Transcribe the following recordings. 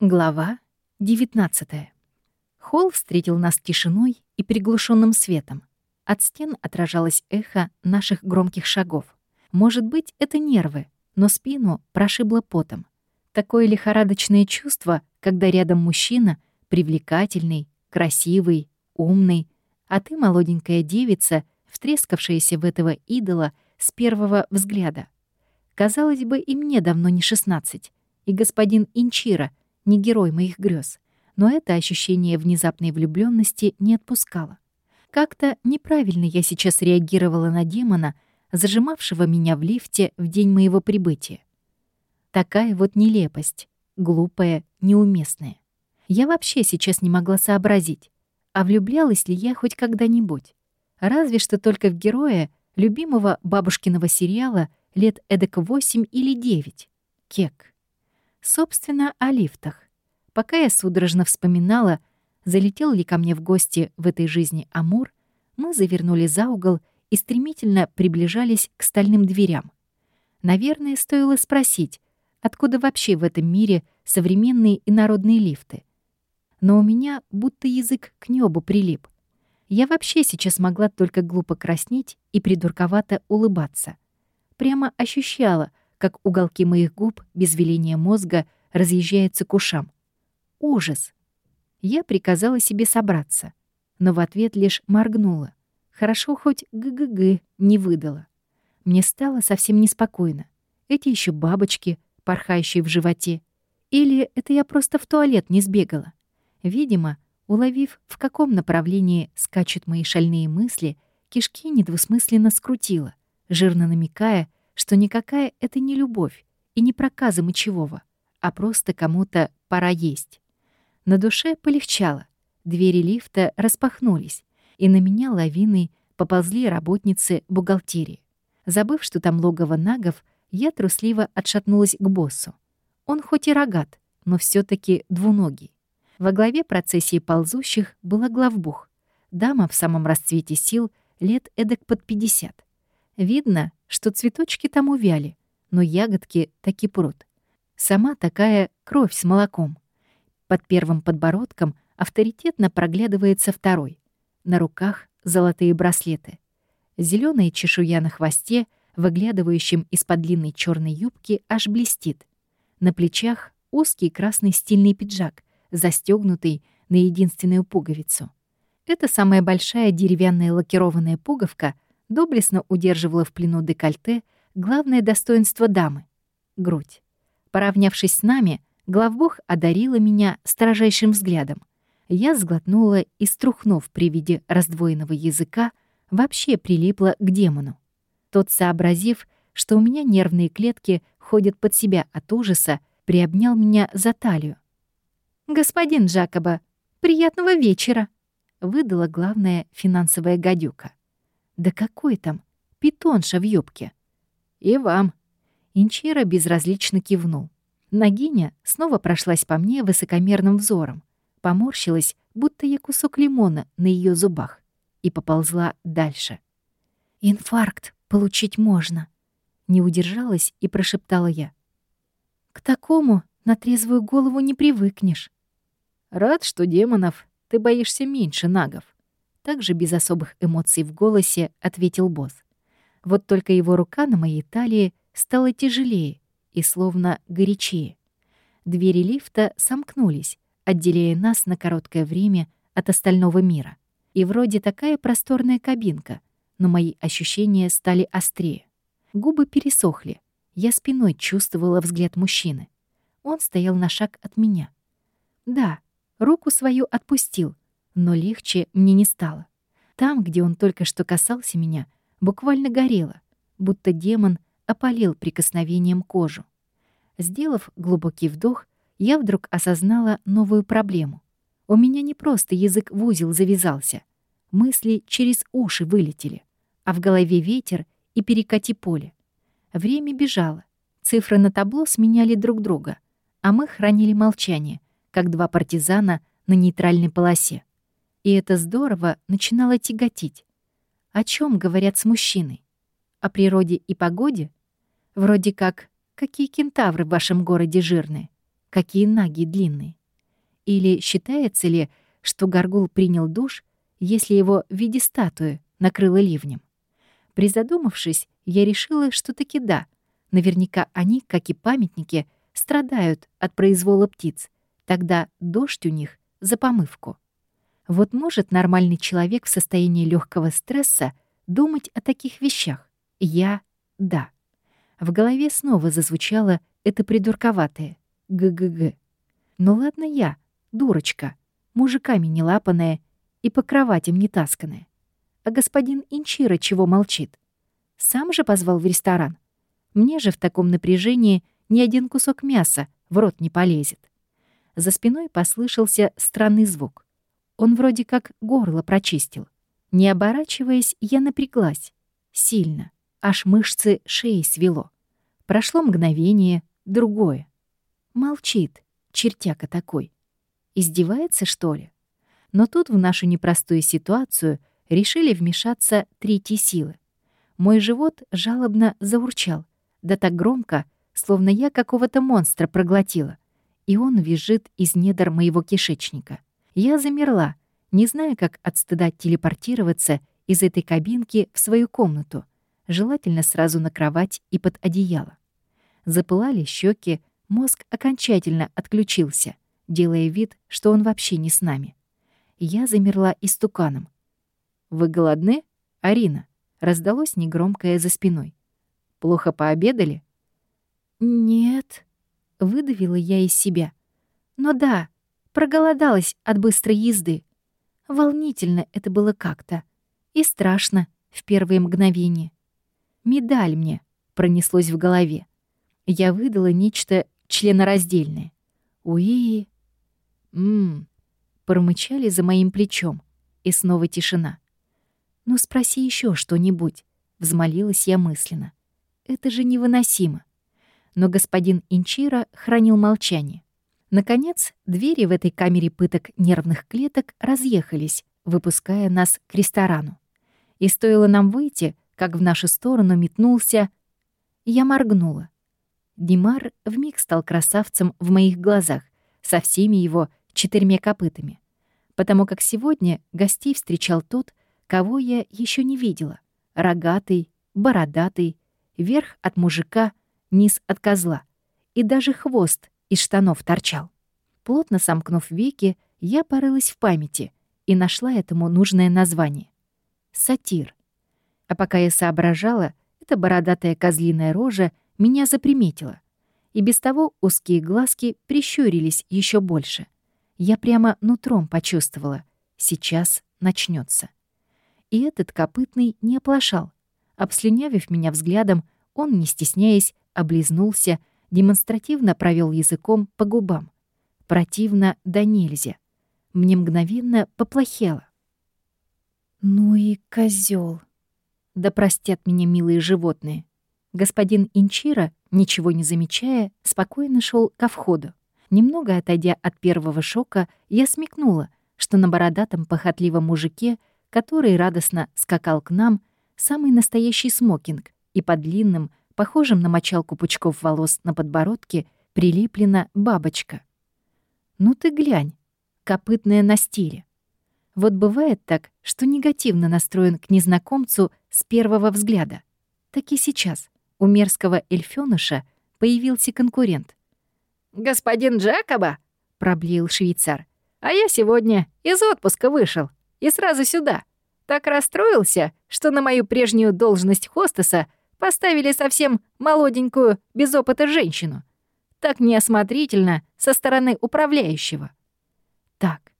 Глава 19. Холл встретил нас тишиной и приглушенным светом. От стен отражалось эхо наших громких шагов. Может быть, это нервы, но спину прошибло потом. Такое лихорадочное чувство, когда рядом мужчина, привлекательный, красивый, умный, а ты, молоденькая девица, втрескавшаяся в этого идола с первого взгляда. Казалось бы, и мне давно не 16, и господин Инчира — не герой моих грез, но это ощущение внезапной влюбленности не отпускало. Как-то неправильно я сейчас реагировала на демона, зажимавшего меня в лифте в день моего прибытия. Такая вот нелепость, глупая, неуместная. Я вообще сейчас не могла сообразить, а влюблялась ли я хоть когда-нибудь. Разве что только в героя любимого бабушкиного сериала лет эдак восемь или девять. Кек. Собственно, о лифтах. Пока я судорожно вспоминала, залетел ли ко мне в гости в этой жизни Амур, мы завернули за угол и стремительно приближались к стальным дверям. Наверное, стоило спросить, откуда вообще в этом мире современные и народные лифты. Но у меня будто язык к небу прилип. Я вообще сейчас могла только глупо краснеть и придурковато улыбаться. Прямо ощущала, как уголки моих губ без веления мозга разъезжаются к ушам. Ужас! Я приказала себе собраться, но в ответ лишь моргнула. Хорошо хоть г-г-г не выдала. Мне стало совсем неспокойно. Эти еще бабочки, порхающие в животе. Или это я просто в туалет не сбегала? Видимо, уловив, в каком направлении скачут мои шальные мысли, кишки недвусмысленно скрутила, жирно намекая, что никакая это не любовь и не проказы мочевого, а просто кому-то пора есть. На душе полегчало, двери лифта распахнулись, и на меня лавиной поползли работницы бухгалтерии. Забыв, что там логово нагов, я трусливо отшатнулась к боссу. Он хоть и рогат, но все таки двуногий. Во главе процессии ползущих была главбух, дама в самом расцвете сил, лет эдак под 50. Видно, что цветочки там увяли, но ягодки таки прут. Сама такая кровь с молоком. Под первым подбородком авторитетно проглядывается второй. На руках золотые браслеты. Зеленая чешуя на хвосте, выглядывающем из-под длинной черной юбки, аж блестит. На плечах узкий красный стильный пиджак, застегнутый на единственную пуговицу. Это самая большая деревянная лакированная пуговка — доблестно удерживала в плену декольте главное достоинство дамы — грудь. Поравнявшись с нами, главбух одарила меня строжайшим взглядом. Я сглотнула и, струхнув при виде раздвоенного языка, вообще прилипла к демону. Тот, сообразив, что у меня нервные клетки ходят под себя от ужаса, приобнял меня за талию. «Господин Джакоба, приятного вечера!» — выдала главная финансовая гадюка. Да какой там? Питонша в юбке. И вам. Инчира безразлично кивнул. Нагиня снова прошлась по мне высокомерным взором, поморщилась, будто я кусок лимона на ее зубах, и поползла дальше. «Инфаркт получить можно», — не удержалась и прошептала я. «К такому на трезвую голову не привыкнешь». «Рад, что демонов ты боишься меньше нагов», также без особых эмоций в голосе ответил босс. Вот только его рука на моей талии стала тяжелее и словно горячее. Двери лифта сомкнулись, отделяя нас на короткое время от остального мира. И вроде такая просторная кабинка, но мои ощущения стали острее. Губы пересохли. Я спиной чувствовала взгляд мужчины. Он стоял на шаг от меня. Да, руку свою отпустил, но легче мне не стало. Там, где он только что касался меня, буквально горело, будто демон опалил прикосновением кожу. Сделав глубокий вдох, я вдруг осознала новую проблему. У меня не просто язык в узел завязался, мысли через уши вылетели, а в голове ветер и перекати поле. Время бежало, цифры на табло сменяли друг друга, а мы хранили молчание, как два партизана на нейтральной полосе. И это здорово начинало тяготить. О чем говорят с мужчиной? О природе и погоде? Вроде как, какие кентавры в вашем городе жирные? какие наги длинные. Или считается ли, что Гаргул принял душ, если его в виде статуи накрыло ливнем? Призадумавшись, я решила, что таки да. Наверняка они, как и памятники, страдают от произвола птиц. Тогда дождь у них за помывку. Вот может нормальный человек в состоянии легкого стресса думать о таких вещах? Я — да. В голове снова зазвучало это придурковатое «г-г-г». Ну ладно я, дурочка, мужиками не лапаная и по кроватям не тасканная. А господин Инчира чего молчит? Сам же позвал в ресторан. Мне же в таком напряжении ни один кусок мяса в рот не полезет. За спиной послышался странный звук. Он вроде как горло прочистил. Не оборачиваясь, я напряглась. Сильно. Аж мышцы шеи свело. Прошло мгновение, другое. Молчит, чертяка такой. Издевается, что ли? Но тут в нашу непростую ситуацию решили вмешаться третьи силы. Мой живот жалобно заурчал, да так громко, словно я какого-то монстра проглотила, и он визжит из недр моего кишечника. Я замерла, не зная, как от стыда телепортироваться из этой кабинки в свою комнату, желательно сразу на кровать и под одеяло. Запылали щеки, мозг окончательно отключился, делая вид, что он вообще не с нами. Я замерла истуканом. «Вы голодны, Арина?» — раздалось негромкое за спиной. «Плохо пообедали?» «Нет», — выдавила я из себя. «Но да, проголодалась от быстрой езды. Волнительно это было как-то. И страшно в первые мгновения. «Медаль мне», — пронеслось в голове. Я выдала нечто членораздельное. «Уи...» «Ммм...» — промычали за моим плечом. И снова тишина. «Ну спроси еще что-нибудь», — взмолилась я мысленно. «Это же невыносимо». Но господин Инчира хранил молчание. Наконец, двери в этой камере пыток нервных клеток разъехались, выпуская нас к ресторану. И стоило нам выйти, как в нашу сторону метнулся... Я моргнула. Димар вмиг стал красавцем в моих глазах, со всеми его четырьмя копытами. Потому как сегодня гостей встречал тот, кого я еще не видела. Рогатый, бородатый, верх от мужика, низ от козла. И даже хвост из штанов торчал. Плотно сомкнув веки, я порылась в памяти и нашла этому нужное название. Сатир. А пока я соображала, эта бородатая козлиная рожа меня заприметила. И без того узкие глазки прищурились еще больше. Я прямо нутром почувствовала. Сейчас начнется. И этот копытный не оплошал. Обслюнявив меня взглядом, он, не стесняясь, облизнулся, демонстративно провел языком по губам. Противно да нельзя. Мне мгновенно поплохело. «Ну и козел. Да простят меня милые животные. Господин Инчира, ничего не замечая, спокойно шел ко входу. Немного отойдя от первого шока, я смекнула, что на бородатом похотливом мужике, который радостно скакал к нам, самый настоящий смокинг, и под длинным, похожим на мочалку пучков волос на подбородке, прилеплена бабочка. «Ну ты глянь, копытная на стиле». Вот бывает так, что негативно настроен к незнакомцу с первого взгляда. Так и сейчас у мерзкого эльфёныша появился конкурент. «Господин Джакоба?» — проблеял швейцар. «А я сегодня из отпуска вышел и сразу сюда. Так расстроился, что на мою прежнюю должность хостеса Поставили совсем молоденькую, без опыта женщину. Так неосмотрительно со стороны управляющего. Так,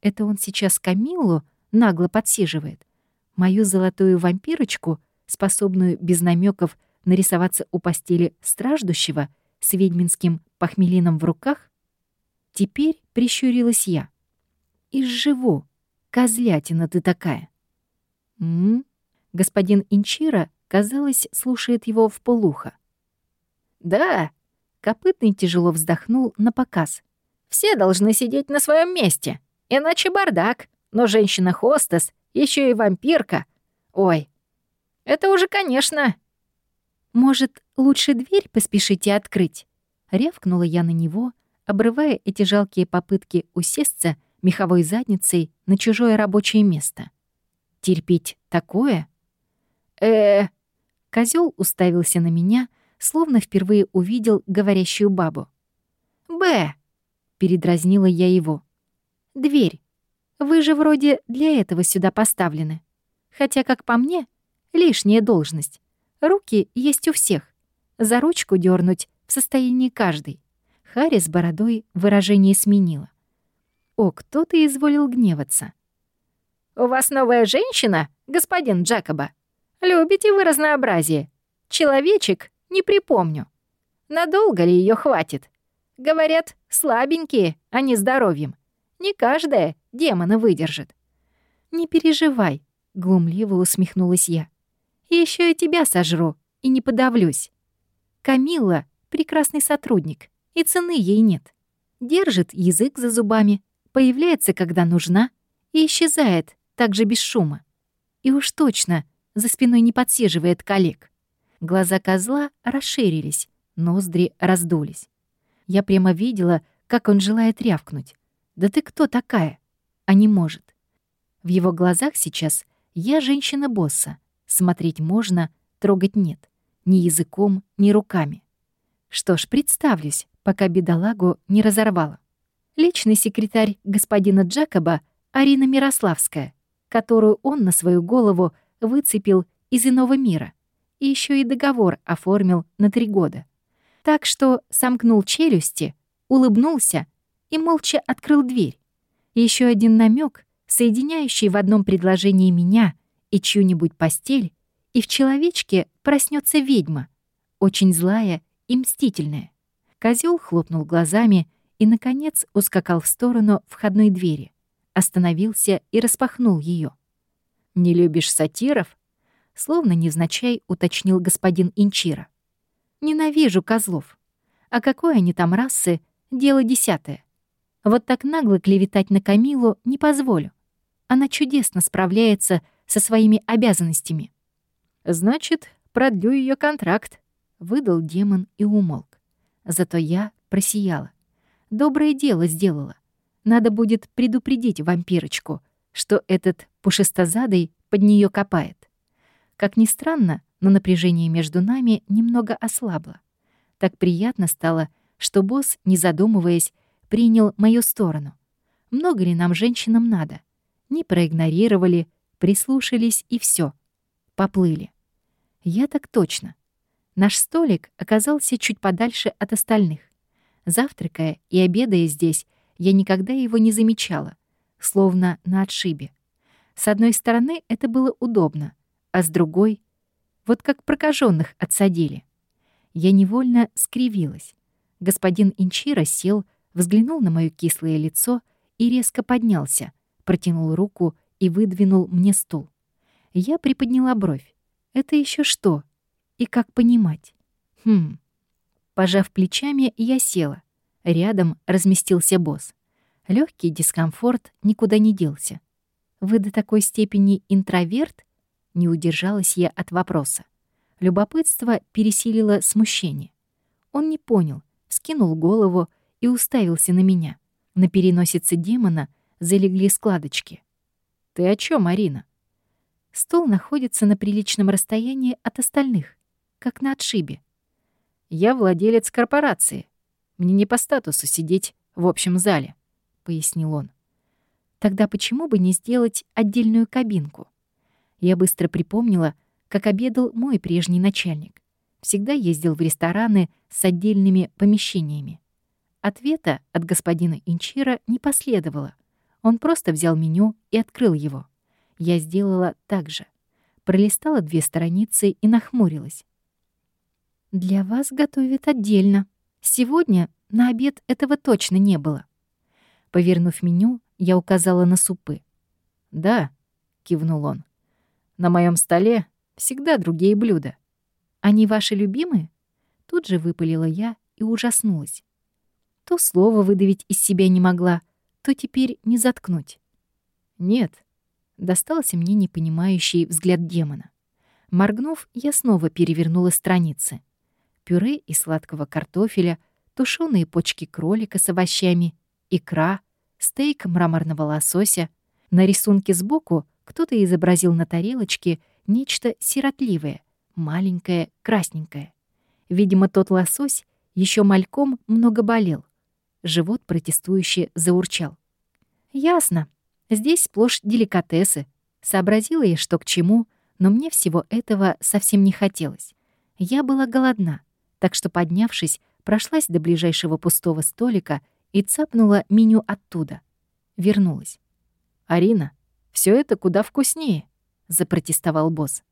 это он сейчас Камиллу нагло подсиживает. Мою золотую вампирочку, способную без намеков нарисоваться у постели страждущего с ведьминским похмелином в руках? Теперь прищурилась я. «Изживу. Козлятина ты такая». «М, -м Господин Инчира казалось, слушает его в полухо. «Да», — Копытный тяжело вздохнул на показ. «Все должны сидеть на своем месте, иначе бардак. Но женщина-хостес, еще и вампирка. Ой, это уже, конечно...» «Может, лучше дверь поспешите открыть?» Рявкнула я на него, обрывая эти жалкие попытки усесться меховой задницей на чужое рабочее место. Терпеть такое? э Козел уставился на меня, словно впервые увидел говорящую бабу. «Б!» — передразнила я его. «Дверь. Вы же вроде для этого сюда поставлены. Хотя, как по мне, лишняя должность. Руки есть у всех. За ручку дернуть в состоянии каждый». Харри с бородой выражение сменила. О, кто-то изволил гневаться. «У вас новая женщина, господин Джакоба? Любите вы разнообразие? Человечек не припомню. Надолго ли ее хватит? Говорят, слабенькие, а не здоровьем. Не каждая демона выдержит». «Не переживай», — глумливо усмехнулась я. Еще и тебя сожру, и не подавлюсь. Камилла — прекрасный сотрудник, и цены ей нет. Держит язык за зубами, появляется, когда нужна, и исчезает так же без шума. И уж точно за спиной не подсиживает коллег. Глаза козла расширились, ноздри раздулись. Я прямо видела, как он желает рявкнуть. «Да ты кто такая?» А не может. В его глазах сейчас я женщина-босса. Смотреть можно, трогать нет. Ни языком, ни руками. Что ж, представлюсь, пока бедолагу не разорвала. Личный секретарь господина Джакоба Арина Мирославская, которую он на свою голову выцепил из иного мира и еще и договор оформил на три года. Так что сомкнул челюсти, улыбнулся и молча открыл дверь. Еще один намек, соединяющий в одном предложении меня и чью-нибудь постель, и в человечке проснется ведьма, очень злая и мстительная. Козел хлопнул глазами и, наконец, ускакал в сторону входной двери, остановился и распахнул ее. «Не любишь сатиров?» Словно невзначай уточнил господин Инчира. «Ненавижу козлов. А какой они там расы, дело десятое. Вот так нагло клеветать на Камилу не позволю. Она чудесно справляется со своими обязанностями». «Значит, продлю ее контракт», — выдал демон и умолк. Зато я просияла. Доброе дело сделала. Надо будет предупредить вампирочку, что этот пушистозадый под нее копает. Как ни странно, но напряжение между нами немного ослабло. Так приятно стало, что босс, не задумываясь, принял мою сторону. Много ли нам женщинам надо? Не проигнорировали, прислушались и все. Поплыли. Я так точно. Наш столик оказался чуть подальше от остальных. Завтракая и обедая здесь, я никогда его не замечала, словно на отшибе. С одной стороны, это было удобно, а с другой — вот как прокаженных отсадили. Я невольно скривилась. Господин Инчира сел, взглянул на моё кислое лицо и резко поднялся, протянул руку и выдвинул мне стул. Я приподняла бровь. Это еще что? И как понимать? Хм. Пожав плечами, я села. Рядом разместился босс. Легкий дискомфорт никуда не делся. Вы до такой степени интроверт? Не удержалась я от вопроса. Любопытство пересилило смущение. Он не понял, скинул голову и уставился на меня. На переносице демона залегли складочки. «Ты о чем, Марина?» Стол находится на приличном расстоянии от остальных, как на отшибе. «Я владелец корпорации. Мне не по статусу сидеть в общем зале», — пояснил он. «Тогда почему бы не сделать отдельную кабинку?» Я быстро припомнила, как обедал мой прежний начальник. Всегда ездил в рестораны с отдельными помещениями. Ответа от господина Инчира не последовало. Он просто взял меню и открыл его. Я сделала так же. Пролистала две страницы и нахмурилась. «Для вас готовят отдельно. Сегодня на обед этого точно не было». Повернув меню, я указала на супы. «Да», — кивнул он, — «на моем столе всегда другие блюда». «Они ваши любимые?» Тут же выпалила я и ужаснулась. То слово выдавить из себя не могла, то теперь не заткнуть. «Нет», достался мне непонимающий взгляд демона. Моргнув, я снова перевернула страницы. Пюре из сладкого картофеля, тушеные почки кролика с овощами, икра, стейк мраморного лосося. На рисунке сбоку кто-то изобразил на тарелочке нечто сиротливое, маленькое, красненькое. Видимо, тот лосось еще мальком много болел. Живот протестующе заурчал. «Ясно. Здесь сплошь деликатесы. Сообразила я, что к чему, но мне всего этого совсем не хотелось. Я была голодна, так что, поднявшись, прошлась до ближайшего пустого столика и цапнула меню оттуда. Вернулась. «Арина, все это куда вкуснее», — запротестовал босс.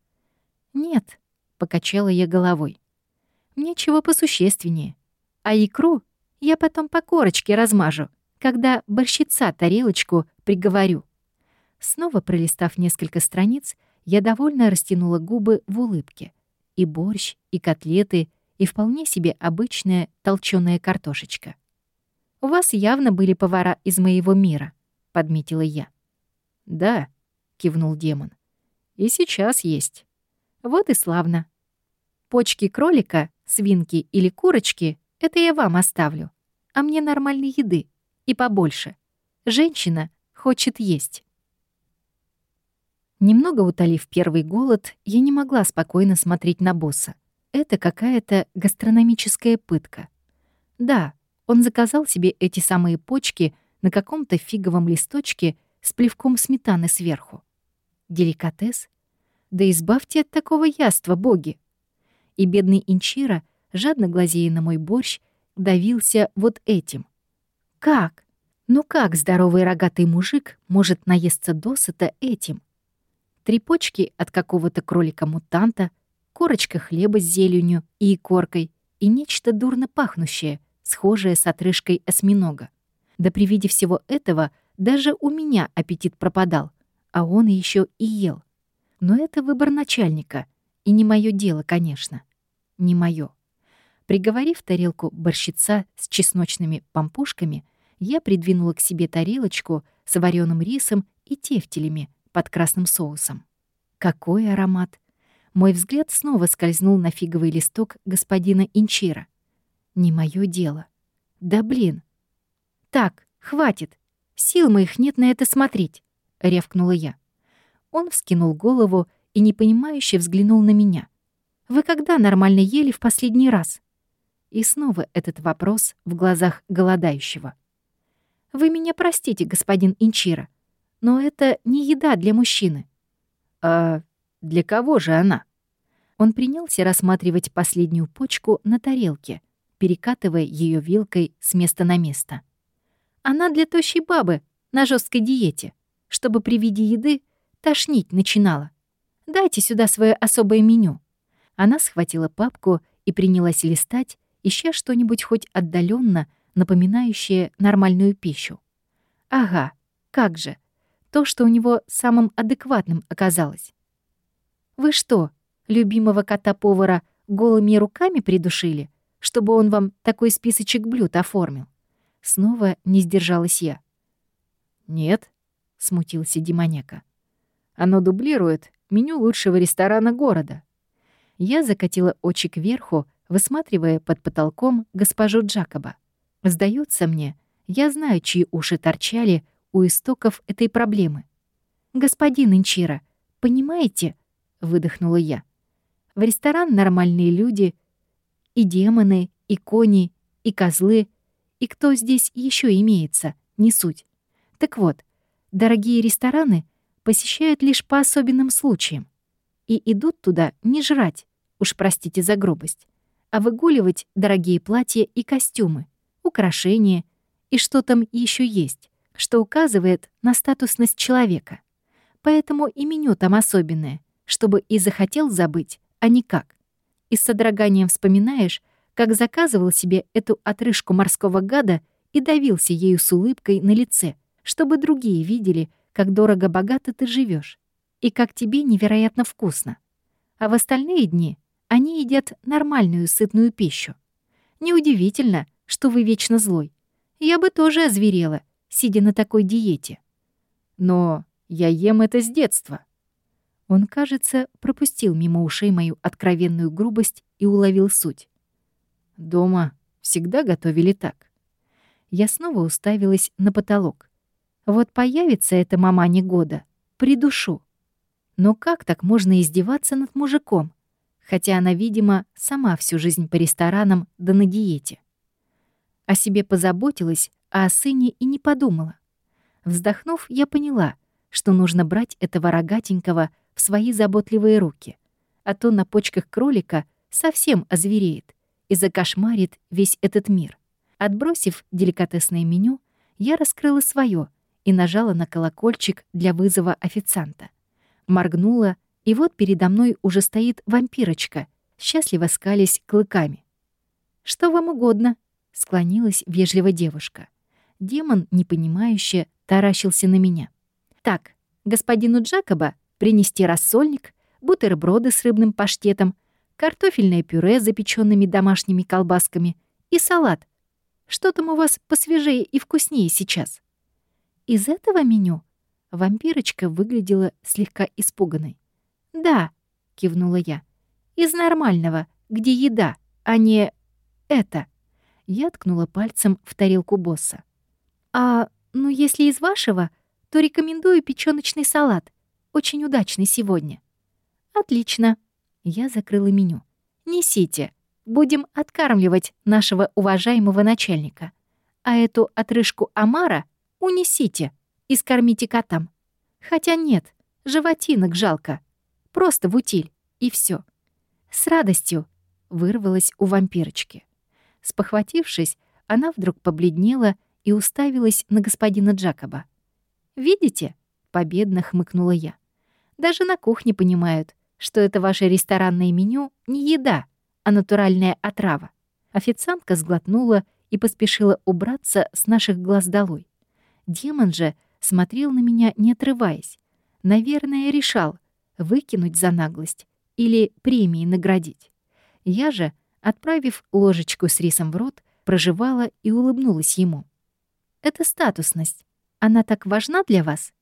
«Нет», — покачала я головой. «Мне чего посущественнее. А икру я потом по корочке размажу, когда борщица тарелочку приговорю». Снова пролистав несколько страниц, я довольно растянула губы в улыбке. И борщ, и котлеты, и вполне себе обычная толчёная картошечка. «У вас явно были повара из моего мира», — подметила я. «Да», — кивнул демон. «И сейчас есть». «Вот и славно. Почки кролика, свинки или курочки — это я вам оставлю. А мне нормальной еды. И побольше. Женщина хочет есть». Немного утолив первый голод, я не могла спокойно смотреть на босса. Это какая-то гастрономическая пытка. Да, он заказал себе эти самые почки на каком-то фиговом листочке с плевком сметаны сверху. Деликатес? Да избавьте от такого яства, боги! И бедный Инчира, жадно глазея на мой борщ, давился вот этим. Как? Ну как здоровый рогатый мужик может наесться досыта этим? три почки от какого-то кролика-мутанта, корочка хлеба с зеленью и икоркой и нечто дурно пахнущее, схожее с отрыжкой осьминога. Да при виде всего этого даже у меня аппетит пропадал, а он еще и ел. Но это выбор начальника, и не мое дело, конечно. Не мое. Приговорив тарелку борщица с чесночными помпушками, я придвинула к себе тарелочку с вареным рисом и тефтелями, под красным соусом. Какой аромат! Мой взгляд снова скользнул на фиговый листок господина Инчира. Не мое дело. Да блин. Так, хватит. Сил моих нет на это смотреть, рявкнула я. Он вскинул голову и непонимающе взглянул на меня. Вы когда нормально ели в последний раз? И снова этот вопрос в глазах голодающего. Вы меня простите, господин Инчира, но это не еда для мужчины. А для кого же она? Он принялся рассматривать последнюю почку на тарелке, перекатывая ее вилкой с места на место. Она для тощей бабы на жесткой диете, чтобы при виде еды тошнить начинала. Дайте сюда свое особое меню. Она схватила папку и принялась листать, ища что-нибудь хоть отдаленно напоминающее нормальную пищу. Ага, как же — то, что у него самым адекватным оказалось. «Вы что, любимого кота-повара голыми руками придушили, чтобы он вам такой списочек блюд оформил?» Снова не сдержалась я. «Нет», — смутился Демоняка. «Оно дублирует меню лучшего ресторана города». Я закатила очи кверху, высматривая под потолком госпожу Джакоба. Сдается мне, я знаю, чьи уши торчали у истоков этой проблемы. «Господин Инчира, понимаете?» — выдохнула я. «В ресторан нормальные люди, и демоны, и кони, и козлы, и кто здесь еще имеется, не суть. Так вот, дорогие рестораны посещают лишь по особенным случаям и идут туда не жрать, уж простите за грубость, а выгуливать дорогие платья и костюмы, украшения и что там еще есть, что указывает на статусность человека. Поэтому и меню там особенное, чтобы и захотел забыть, а никак. И с содроганием вспоминаешь, как заказывал себе эту отрыжку морского гада и давился ею с улыбкой на лице, чтобы другие видели, как дорого-богато ты живешь и как тебе невероятно вкусно. А в остальные дни они едят нормальную сытную пищу. Неудивительно, что вы вечно злой. Я бы тоже озверела, сидя на такой диете. Но я ем это с детства. Он, кажется, пропустил мимо ушей мою откровенную грубость и уловил суть. Дома всегда готовили так. Я снова уставилась на потолок. Вот появится эта мама года, придушу. Но как так можно издеваться над мужиком? Хотя она, видимо, сама всю жизнь по ресторанам да на диете. О себе позаботилась, а о сыне и не подумала. Вздохнув, я поняла, что нужно брать этого рогатенького в свои заботливые руки, а то на почках кролика совсем озвереет и закошмарит весь этот мир. Отбросив деликатесное меню, я раскрыла свое и нажала на колокольчик для вызова официанта. Моргнула, и вот передо мной уже стоит вампирочка, счастливо скались клыками. «Что вам угодно?» — склонилась вежливо девушка. Демон, непонимающе, таращился на меня. «Так, господину Джакоба принести рассольник, бутерброды с рыбным паштетом, картофельное пюре с запеченными домашними колбасками и салат. Что там у вас посвежее и вкуснее сейчас?» «Из этого меню?» Вампирочка выглядела слегка испуганной. «Да», — кивнула я. «Из нормального, где еда, а не это». Я ткнула пальцем в тарелку босса. «А, ну если из вашего, то рекомендую печёночный салат. Очень удачный сегодня». «Отлично». Я закрыла меню. «Несите. Будем откармливать нашего уважаемого начальника. А эту отрыжку Амара унесите и скормите котам. Хотя нет, животинок жалко. Просто в утиль, и все. С радостью вырвалась у вампирочки. Спохватившись, она вдруг побледнела и уставилась на господина Джакоба. «Видите?» — победно хмыкнула я. «Даже на кухне понимают, что это ваше ресторанное меню не еда, а натуральная отрава». Официантка сглотнула и поспешила убраться с наших глаз долой. Демон же смотрел на меня, не отрываясь. Наверное, решал, выкинуть за наглость или премии наградить. Я же, отправив ложечку с рисом в рот, проживала и улыбнулась ему. Это статусность. Она так важна для вас?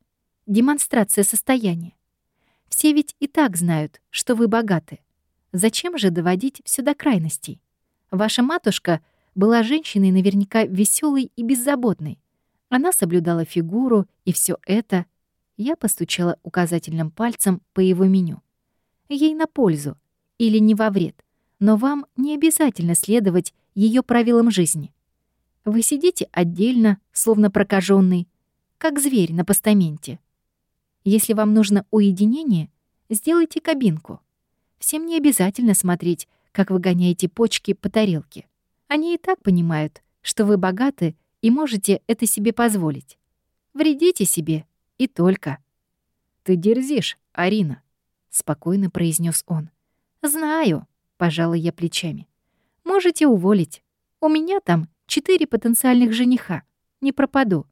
Демонстрация состояния. Все ведь и так знают, что вы богаты. Зачем же доводить все до крайностей? Ваша матушка была женщиной наверняка веселой и беззаботной. Она соблюдала фигуру, и все это я постучала указательным пальцем по его меню. Ей на пользу или не во вред, но вам не обязательно следовать ее правилам жизни. Вы сидите отдельно, словно прокаженный, как зверь на постаменте. Если вам нужно уединение, сделайте кабинку. Всем не обязательно смотреть, как вы гоняете почки по тарелке. Они и так понимают, что вы богаты и можете это себе позволить. Вредите себе и только. «Ты дерзишь, Арина», — спокойно произнес он. «Знаю», — пожала я плечами. «Можете уволить. У меня там четыре потенциальных жениха. Не пропаду».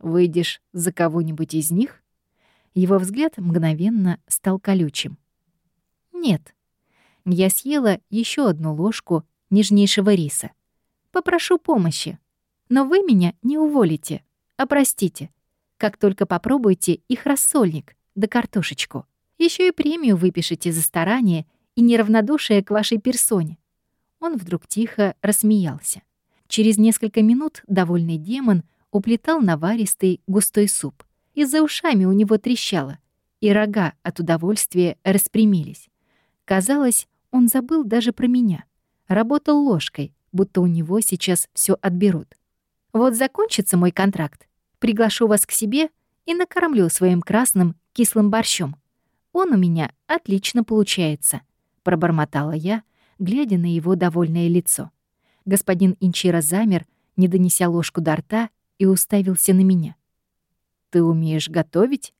«Выйдешь за кого-нибудь из них?» Его взгляд мгновенно стал колючим. «Нет». Я съела еще одну ложку нежнейшего риса. «Попрошу помощи. Но вы меня не уволите, а простите как только попробуете их рассольник да картошечку. Еще и премию выпишите за старание и неравнодушие к вашей персоне». Он вдруг тихо рассмеялся. Через несколько минут довольный демон уплетал наваристый густой суп. И за ушами у него трещало, и рога от удовольствия распрямились. Казалось, он забыл даже про меня. Работал ложкой, будто у него сейчас все отберут. Вот закончится мой контракт, Приглашу вас к себе и накормлю своим красным кислым борщом. Он у меня отлично получается», — пробормотала я, глядя на его довольное лицо. Господин Инчира замер, не донеся ложку до рта, и уставился на меня. «Ты умеешь готовить?»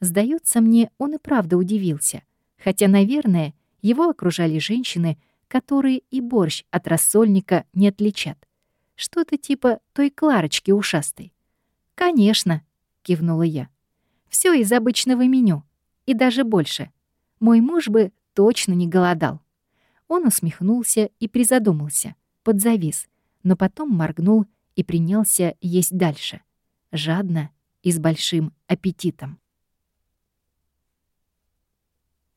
Сдается мне, он и правда удивился, хотя, наверное, его окружали женщины, которые и борщ от рассольника не отличат. Что-то типа той Кларочки ушастой. «Конечно», — кивнула я. Все из обычного меню. И даже больше. Мой муж бы точно не голодал». Он усмехнулся и призадумался, подзавис, но потом моргнул и принялся есть дальше. Жадно и с большим аппетитом.